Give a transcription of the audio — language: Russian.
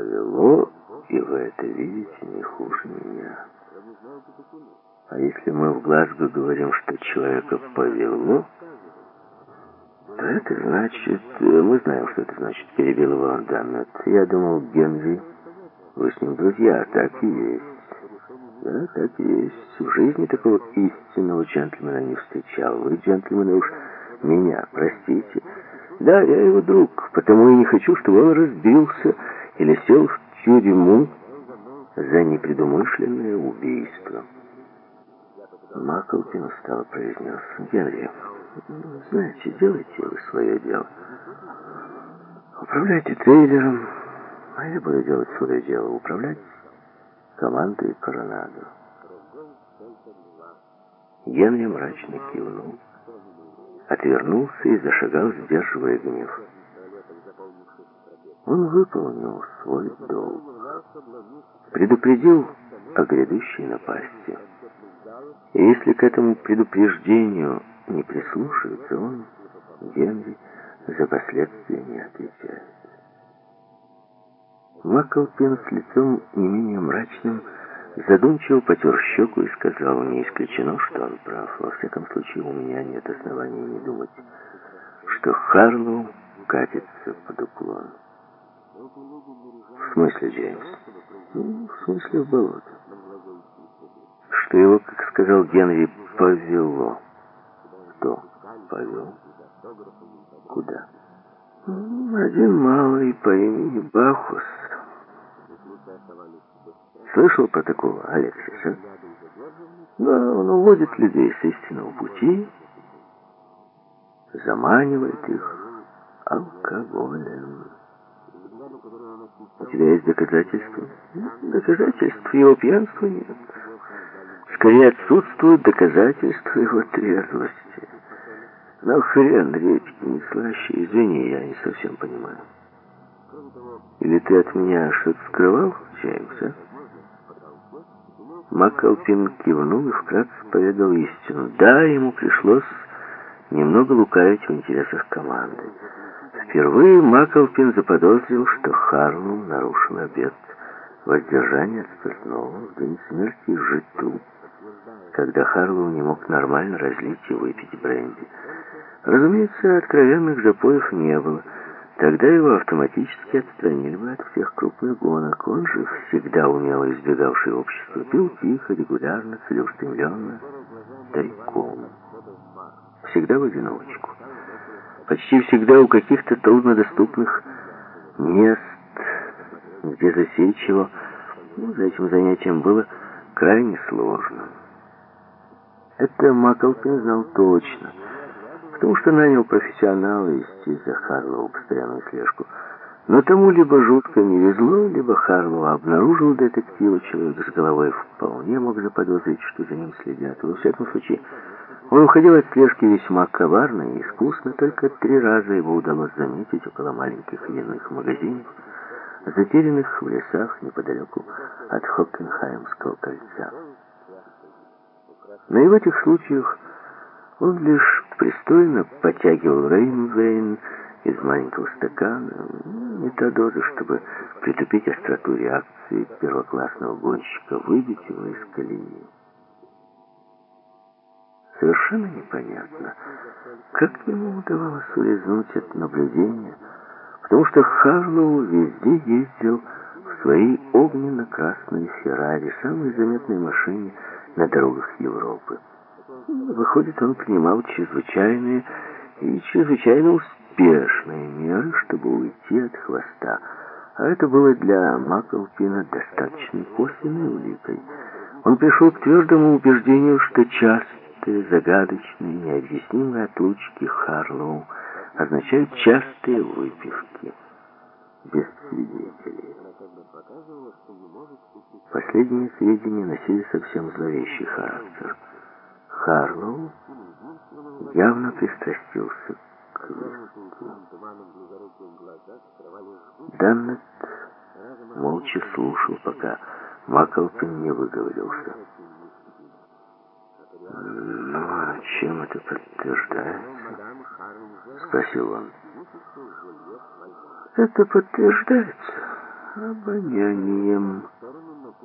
повело, и вы это видите не хуже меня. А если мы в Глазго говорим, что человека повело, то это значит... Мы знаем, что это значит, перебил его Даннет. Я думал, Генри, вы с ним друзья, так и есть. Да, так и есть. В жизни такого истинного джентльмена не встречал. Вы, джентльмены, уж меня, простите. Да, я его друг, потому и не хочу, чтобы он разбился или сел в тюрьму за непредумышленное убийство. Маклпин устало произнес. Генри, знаете, делайте вы свое дело. Управляйте трейлером, а я буду делать свое дело. Управлять командой Коронадо. Генри мрачно кивнул, отвернулся и зашагал, сдерживая гнев. Он выполнил свой долг. Предупредил о грядущей напасти. И если к этому предупреждению не прислушается, он, Генри, за последствия не отвечает. Маклпин с лицом не менее мрачным задумчиво потер щеку и сказал, не исключено, что он прав. Во всяком случае, у меня нет оснований не думать, что Харлоу катится под уклон. В смысле, Джеймс? Ну, в смысле, в болото. Что его, как сказал Генри, повело. Кто повел? Куда? Один малый по имени Бахус. Слышал про такого Алексиса? Да, он уводит людей с истинного пути, заманивает их алкоголем. У тебя есть доказательства? Доказательств его пьянства нет. Скорее отсутствуют доказательства его трезвости. Но хрен редьки не слаще. Извини, я не совсем понимаю. Или ты от меня что-то скрывал, Джеймс, а? Маккалпин кивнул и вкратце поведал истину. Да, ему пришлось немного лукавить в интересах команды. Впервые Маккалпин заподозрил, что Харлоу нарушил обет воздержания от спиртного в день смерти Житу, когда Харлоу не мог нормально разлить и выпить бренди. Разумеется, откровенных запоев не было. Тогда его автоматически отстранили бы от всех крупных гонок. Он же, всегда умело избегавший общества, пил тихо, регулярно, целеустремленно, тайком. Всегда в одиночку. Почти всегда у каких-то труднодоступных мест, где засечь ну, за этим занятием было крайне сложно. Это Маклпин знал точно — потому что нанял профессионала вести за Харлоу постоянную слежку. Но тому либо жутко не везло, либо Харлоу обнаружил детектива, человек с головой вполне мог заподозрить, что за ним следят. Во всяком случае, он уходил от слежки весьма коварно и искусно, только три раза его удалось заметить около маленьких винных магазинов, затерянных в лесах неподалеку от Хоккенхаймского кольца. Но и в этих случаях он лишь пристойно потягивал Рейнвейн из маленького стакана. Не та доза, чтобы притупить остроту реакции первоклассного гонщика, выбить его из колеи. Совершенно непонятно, как ему удавалось улизнуть от наблюдения, потому что Харлоу везде ездил в своей огненно-красной Феррари, самой заметной машине на дорогах Европы. Выходит, он принимал чрезвычайные и чрезвычайно успешные меры, чтобы уйти от хвоста. А это было для Маклпина достаточно косвенной уликой. Он пришел к твердому убеждению, что частые, загадочные, необъяснимые отлучки Харлоу означают частые выпивки без свидетелей. Последние сведения носили совсем зловещий характер – Харлоу явно пристрастился к виски. Даннет молча слушал, пока Маклпин не выговорился. Чем это подтверждается?» — спросил он. «Это подтверждается обонянием.